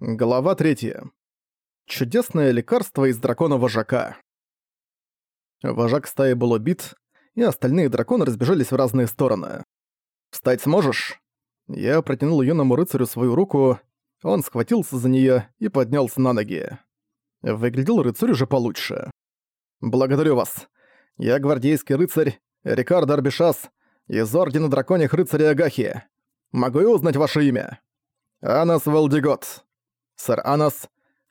Глава 3. Чудесное лекарство из дракона вожака. Вожак стаи был убит, и остальные драконы разбежались в разные стороны. «Встать сможешь?» Я протянул юному рыцарю свою руку, он схватился за неё и поднялся на ноги. Выглядел рыцарь уже получше. «Благодарю вас. Я гвардейский рыцарь Рикардо Арбишас из Ордена Драконьих Рыцарей Агахи. Могу я узнать ваше имя?» «Анас Валдигот», «Сэр Анас,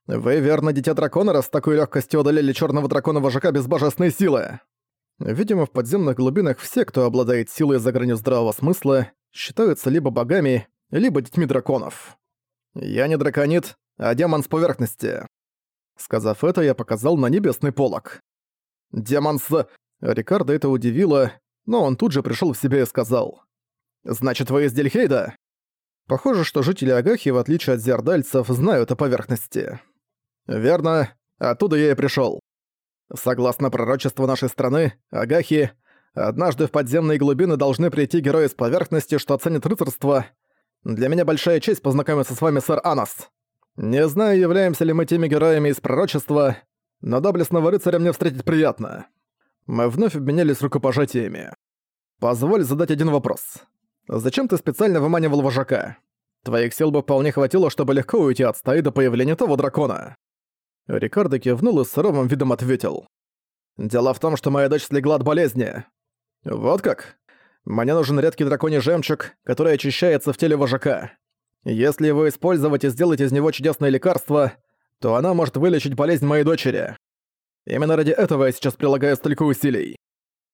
вы верно дитя дракона, раз с такой легкостью одолели черного дракона вожака без божественной силы?» Видимо, в подземных глубинах все, кто обладает силой за гранью здравого смысла, считаются либо богами, либо детьми драконов. «Я не драконит, а демон с поверхности». Сказав это, я показал на небесный полог. «Демон с...» Рикардо это удивило, но он тут же пришел в себя и сказал. «Значит, вы из Дельхейда?» Похоже, что жители Агахи, в отличие от зердальцев, знают о поверхности. Верно, оттуда я и пришёл. Согласно пророчеству нашей страны, Агахи, однажды в подземные глубины должны прийти герои с поверхности, что оценит рыцарство. Для меня большая честь познакомиться с вами, сэр Анас. Не знаю, являемся ли мы теми героями из пророчества, но доблестного рыцаря мне встретить приятно. Мы вновь обменялись рукопожатиями. Позволь задать один вопрос. Зачем ты специально выманивал вожака? Твоих сил бы вполне хватило, чтобы легко уйти от стаи до появления того дракона». Рикардо кивнул и с суровым видом ответил. «Дело в том, что моя дочь слегла от болезни. Вот как? Мне нужен редкий драконий жемчуг, который очищается в теле вожака. Если его использовать и сделать из него чудесное лекарство, то она может вылечить болезнь моей дочери. Именно ради этого я сейчас прилагаю столько усилий».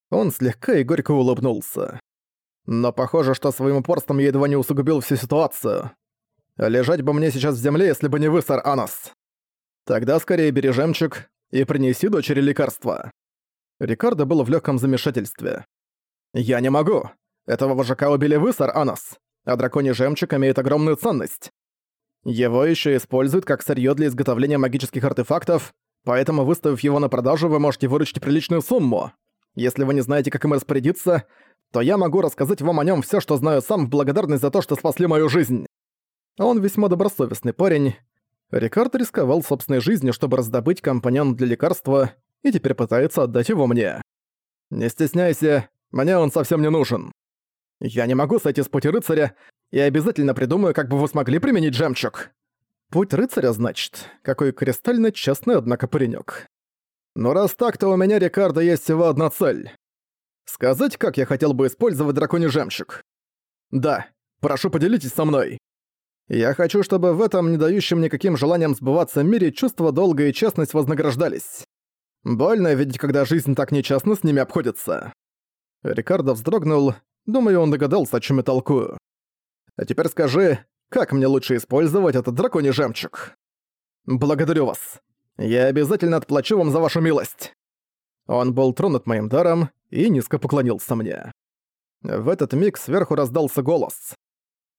Он слегка и горько улыбнулся. Но похоже, что своим упорством я едва не усугубил всю ситуацию. Лежать бы мне сейчас в земле, если бы не вы, сэр Анас. Тогда скорее бери жемчуг и принеси дочери лекарства. Рикардо был в легком замешательстве. «Я не могу. Этого вожака убили вы, сэр Анас, а драконий жемчуг имеет огромную ценность. Его еще используют как сырье для изготовления магических артефактов, поэтому выставив его на продажу, вы можете выручить приличную сумму. Если вы не знаете, как им распорядиться, то я могу рассказать вам о нем все, что знаю сам в благодарность за то, что спасли мою жизнь. Он весьма добросовестный парень. Рикард рисковал собственной жизнью, чтобы раздобыть компонент для лекарства, и теперь пытается отдать его мне. Не стесняйся, мне он совсем не нужен. Я не могу сойти с пути рыцаря, и обязательно придумаю, как бы вы смогли применить жемчуг. Путь рыцаря, значит. Какой кристально честный, однако, паренёк. Но раз так, то у меня, Рикардо, есть всего одна цель. Сказать, как я хотел бы использовать драконий жемчуг? Да, прошу поделитесь со мной. Я хочу, чтобы в этом, не дающем никаким желаниям сбываться мире, чувство долга и честность вознаграждались. Больно видеть, когда жизнь так нечестно с ними обходится. Рикардо вздрогнул, думаю, он догадался, о чем я толкую. А теперь скажи, как мне лучше использовать этот драконий жемчуг? Благодарю вас. Я обязательно отплачу вам за вашу милость. Он был тронут моим даром и низко поклонился мне. В этот миг сверху раздался голос.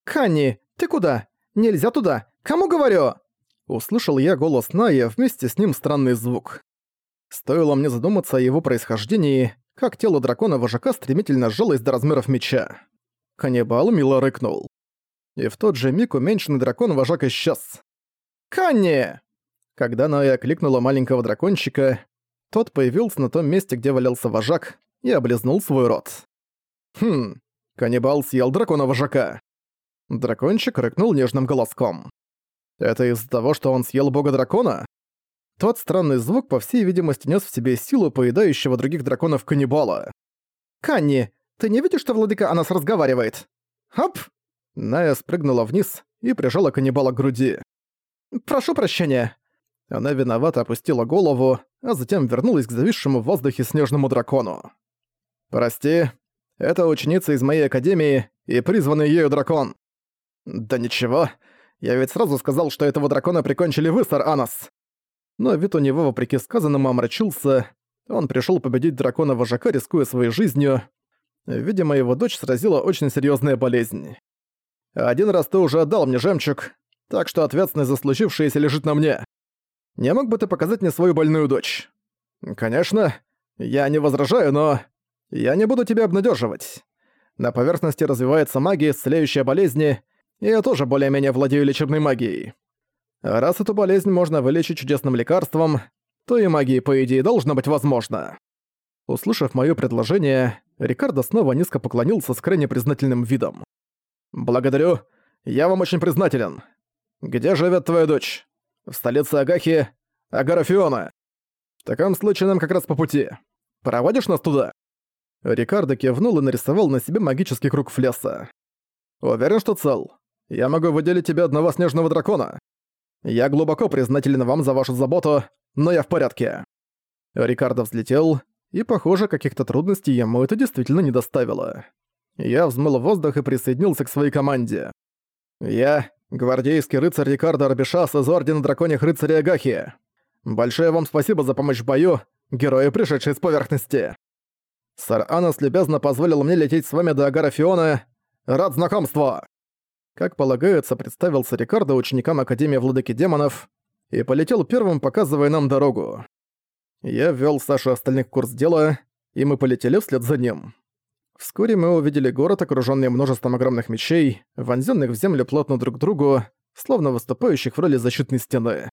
«Канни, ты куда? Нельзя туда! Кому говорю?» Услышал я голос Ная, вместе с ним странный звук. Стоило мне задуматься о его происхождении, как тело дракона-вожака стремительно сжалось до размеров меча. Каннибал мило рыкнул. И в тот же миг уменьшенный дракон-вожак исчез. «Канни!» Когда Ная кликнула маленького дракончика, тот появился на том месте, где валялся вожак, и облизнул свой рот. «Хм, каннибал съел дракона-вожака». Дракончик рыкнул нежным голоском. «Это из-за того, что он съел бога-дракона?» Тот странный звук, по всей видимости, нес в себе силу поедающего других драконов каннибала. «Канни, ты не видишь, что владыка о нас разговаривает?» «Хоп!» Ная спрыгнула вниз и прижала каннибала к груди. «Прошу прощения». Она виновато опустила голову, а затем вернулась к зависшему в воздухе снежному дракону. «Прости, это ученица из моей академии и призванный ею дракон». «Да ничего, я ведь сразу сказал, что этого дракона прикончили вы, сэр Анас». Но вид у него, вопреки сказанному, омрачился. Он пришел победить дракона-вожака, рискуя своей жизнью. Видимо, его дочь сразила очень серьезная болезнь. «Один раз ты уже отдал мне жемчуг, так что ответственность за случившееся лежит на мне. Не мог бы ты показать мне свою больную дочь? Конечно, я не возражаю, но... Я не буду тебя обнадеживать. На поверхности развивается магия, исцеляющая болезни, и я тоже более-менее владею лечебной магией. Раз эту болезнь можно вылечить чудесным лекарством, то и магии, по идее, должно быть возможно. Услышав моё предложение, Рикардо снова низко поклонился с крайне признательным видом. «Благодарю. Я вам очень признателен. Где живет твоя дочь? В столице Агахи, Агарафиона. В таком случае нам как раз по пути. Проводишь нас туда?» Рикардо кивнул и нарисовал на себе магический круг Флеса. «Уверен, что цел. Я могу выделить тебе одного снежного дракона. Я глубоко признателен вам за вашу заботу, но я в порядке». Рикардо взлетел, и, похоже, каких-то трудностей ему это действительно не доставило. Я взмыл воздух и присоединился к своей команде. Я — гвардейский рыцарь Рикардо Арбишас из Ордена Драконьих Рыцарей Агахи. Большое вам спасибо за помощь в бою, герои, пришедшие с поверхности. Сэр Анас любезно позволил мне лететь с вами до Агара Фиона. Рад знакомству!» Как полагается, представился Рикардо ученикам Академии Владыки Демонов и полетел первым, показывая нам дорогу. Я ввел Сашу остальных в курс дела, и мы полетели вслед за ним. Вскоре мы увидели город, окружённый множеством огромных мечей, вонзённых в землю плотно друг к другу, словно выступающих в роли защитной стены.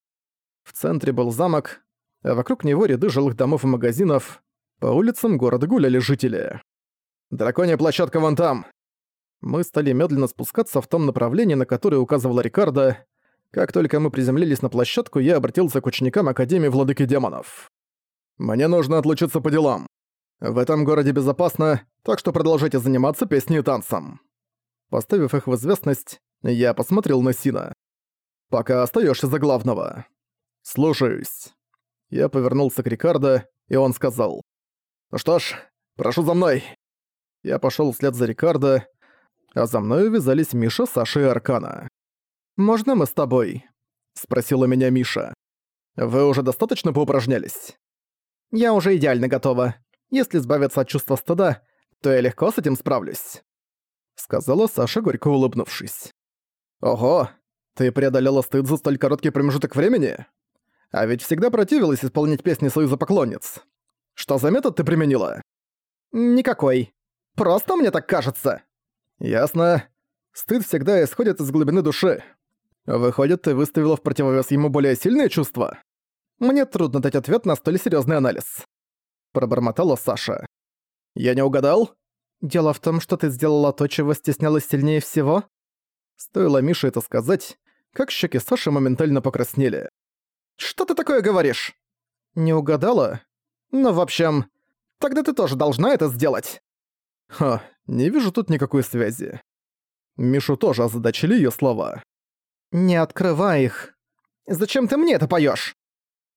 В центре был замок, а вокруг него ряды жилых домов и магазинов, по улицам города гуляли жители. «Драконья площадка вон там!» Мы стали медленно спускаться в том направлении, на которое указывала Рикардо. Как только мы приземлились на площадку, я обратился к ученикам Академии Владыки Демонов. «Мне нужно отлучиться по делам. В этом городе безопасно, так что продолжайте заниматься песней и танцем». Поставив их в известность, я посмотрел на Сина. «Пока остаешься за главного». «Слушаюсь». Я повернулся к Рикардо, и он сказал. «Ну что ж, прошу за мной!» Я пошёл вслед за Рикардо, а за мной увязались Миша, Саша и Аркана. «Можно мы с тобой?» — спросила меня Миша. «Вы уже достаточно поупражнялись?» «Я уже идеально готова. Если избавиться от чувства стыда, то я легко с этим справлюсь», — сказала Саша, горько улыбнувшись. «Ого, ты преодолела стыд за столь короткий промежуток времени? А ведь всегда противилась исполнять песни Союза Поклонниц. Что за метод ты применила?» «Никакой. Просто мне так кажется». «Ясно. Стыд всегда исходит из глубины души. Выходит, ты выставила в противовес ему более сильные чувства?» «Мне трудно дать ответ на столь серьезный анализ», — пробормотала Саша. «Я не угадал?» «Дело в том, что ты сделала то, чего стеснялась сильнее всего?» Стоило Мише это сказать, как щеки Саши моментально покраснели. «Что ты такое говоришь?» «Не угадала?» Ну, в общем, тогда ты тоже должна это сделать. Ха, не вижу тут никакой связи. Мишу тоже озадачили её слова. Не открывай их. Зачем ты мне это поёшь?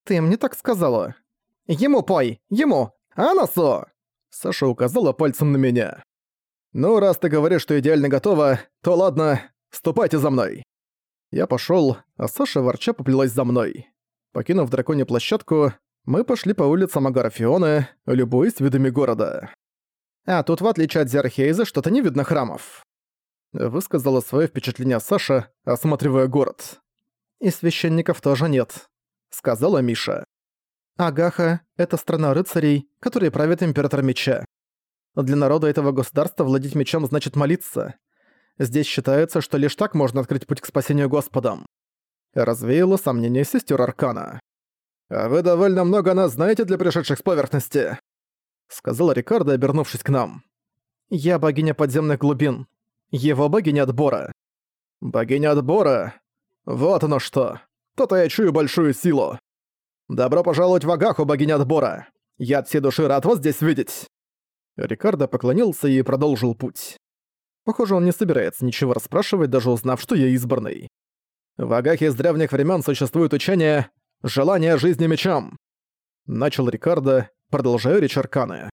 Ты мне так сказала. Ему пой, ему, Анасу! Саша указала пальцем на меня. «Ну, раз ты говоришь, что идеально готова, то ладно, ступайте за мной». Я пошёл, а Саша ворча поплелась за мной. Покинув драконью площадку, мы пошли по улицам Агарафиона, любуясь видами города. «А тут, в отличие от Зерхейза, что-то не видно храмов», — высказала свое впечатление Саша, осматривая город. «И священников тоже нет», — сказала Миша. «Агаха — это страна рыцарей, которые правят Император Меча. Для народа этого государства владеть мечом значит молиться. Здесь считается, что лишь так можно открыть путь к спасению Господом». Развеяло сомнение сестер Аркана. «А вы довольно много нас знаете для пришедших с поверхности», — сказал Рикардо, обернувшись к нам. «Я богиня подземных глубин. Его богиня отбора». «Богиня отбора? Вот оно что. То-то я чую большую силу. Добро пожаловать в Агаху, богиня отбора. Я от всей души рад вас здесь видеть». Рикардо поклонился и продолжил путь. Похоже, он не собирается ничего расспрашивать, даже узнав, что я избранный. В Агахе с древних времен существует учение Желание жизни мечом!» Начал Рикардо, продолжая речь Арканы.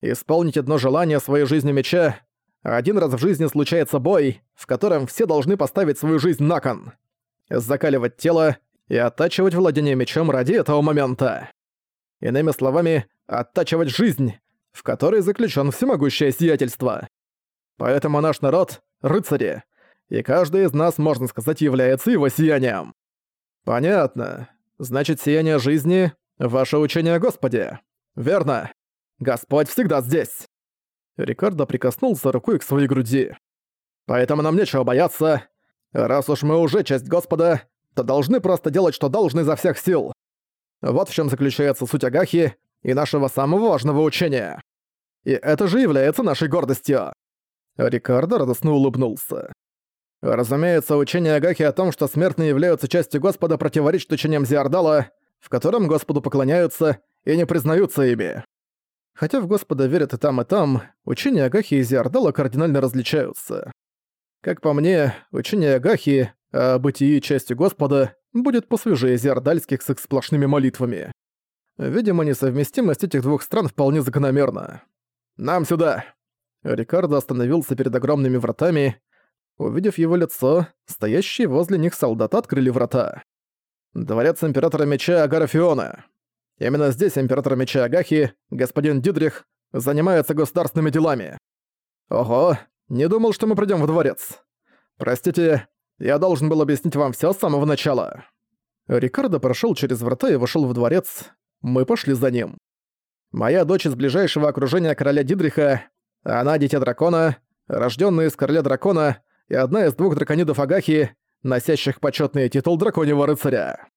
«Исполнить одно желание своей жизни меча. Один раз в жизни случается бой, в котором все должны поставить свою жизнь на кон. Закаливать тело и оттачивать владение мечом ради этого момента. Иными словами, оттачивать жизнь, в которой заключен всемогущее сиятельство. Поэтому наш народ — рыцари, и каждый из нас, можно сказать, является его сиянием. Понятно. Значит, сияние жизни — ваше учение о Господе. Верно. Господь всегда здесь. Рикардо прикоснулся рукой к своей груди. Поэтому нам нечего бояться. Раз уж мы уже часть Господа, то должны просто делать, что должны изо всех сил. Вот в чем заключается суть Агахи и нашего самого важного учения. И это же является нашей гордостью. Рикардо радостно улыбнулся. Разумеется, учение Агахи о том, что смертные являются частью Господа, противоречит учениям Зиардала, в котором Господу поклоняются и не признаются ими. Хотя в Господа верят и там, и там, учения Агахи и Зиардала кардинально различаются. Как по мне, учение Агахи о бытии частью Господа будет посвежее зиардальских с их сплошными молитвами. Видимо, несовместимость этих двух стран вполне закономерна. «Нам сюда!» Рикардо остановился перед огромными вратами. Увидев его лицо, стоящие возле них солдаты открыли врата. Дворец Императора Меча Агарафиона. Именно здесь Император Меча Агахи, господин Дидрих, занимается государственными делами. Ого, не думал, что мы придём в дворец. Простите, я должен был объяснить вам всё с самого начала. Рикардо прошёл через врата и вошёл в дворец. Мы пошли за ним. Моя дочь из ближайшего окружения короля Дидриха, она дитя дракона, рождённая из короля дракона и одна из двух драконидов Агахи, носящих почётный титул драконьего рыцаря.